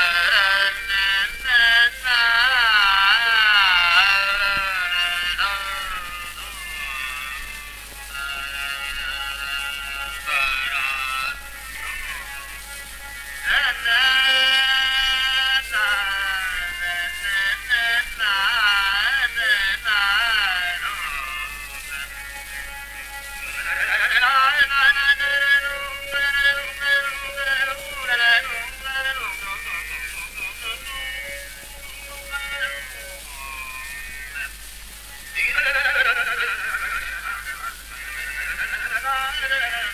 uh, Hare Hare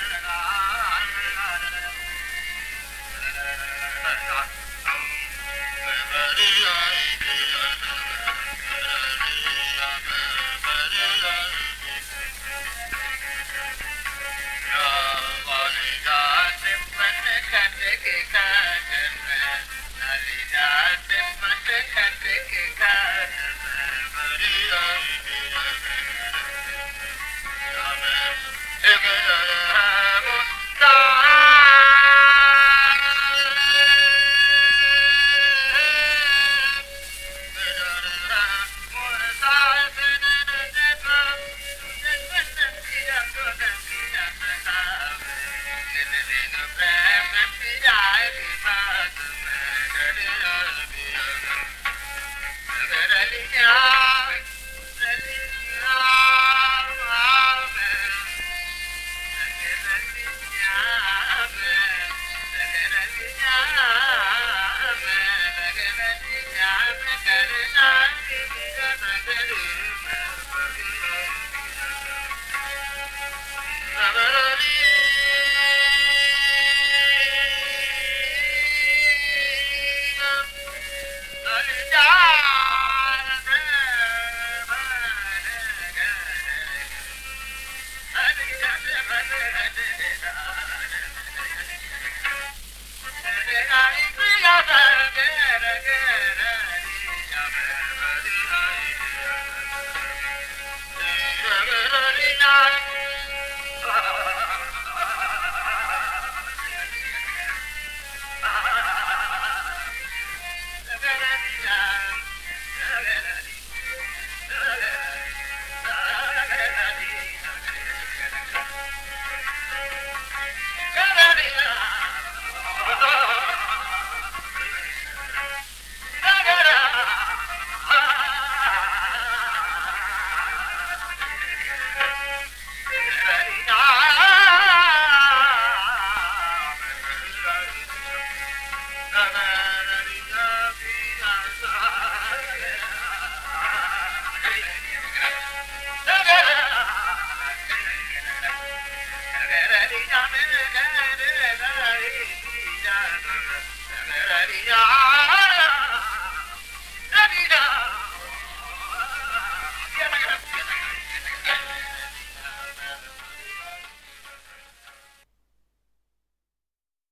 la la la Ah! 呀。